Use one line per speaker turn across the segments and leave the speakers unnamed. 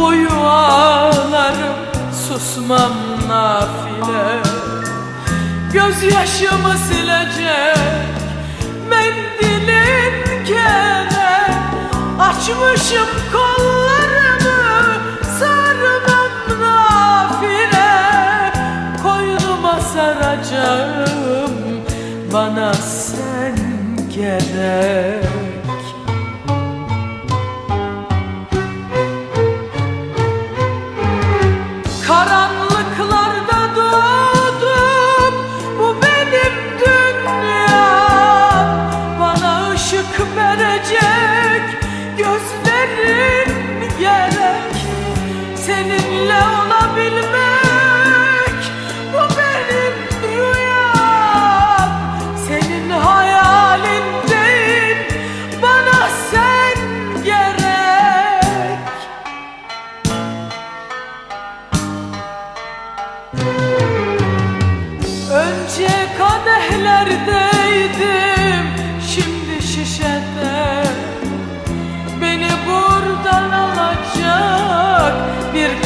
boyu ağlarım susmam nafile. Gözyaşımı silecek mendilin kere Açmışım kol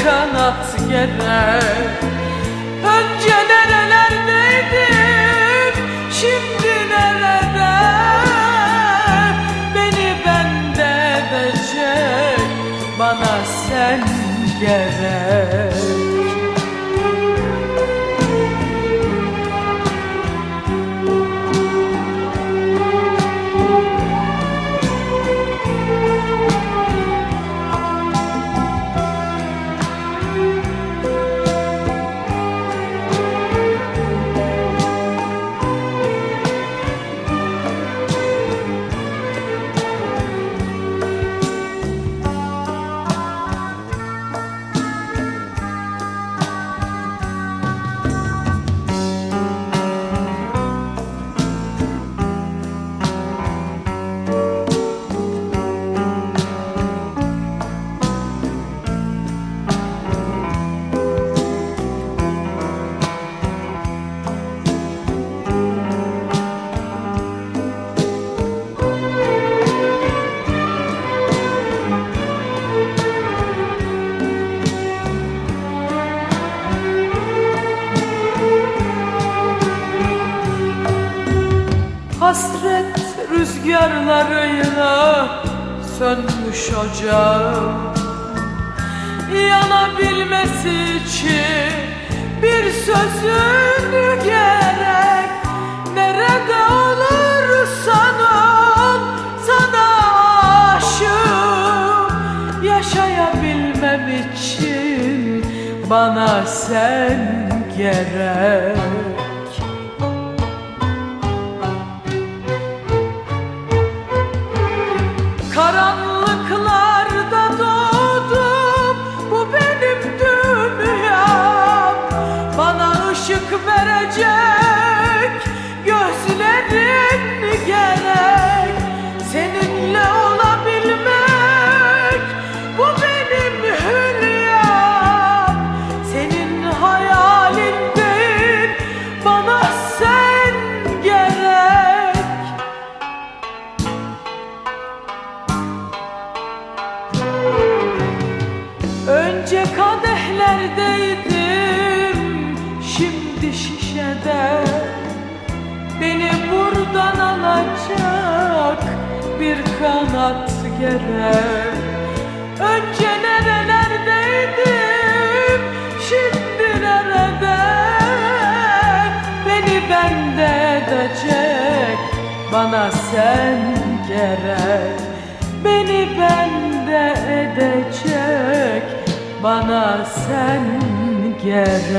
kanat gerek Önce nerelerdeydim Şimdi nerede? Beni bende edecek Bana sen gerek Hasret rüzgarlarıyla sönmüş ocağım. Yanabilmesi için bir sözün gerek. Nerede olursan ol sana aşığım. Yaşayabilmem için bana sen gerek verecek Gözlerin gerek Seninle olabilmek. Bu benim hülyam Senin hayalin Bana sen gerek. Önce kadehlerdeydim Şimdi şişede Beni buradan alacak Bir kanat gerek. Önce nerelerdeydim Şimdi nerede? Beni bende edecek Bana sen gerek. Beni bende edecek Bana sen gerek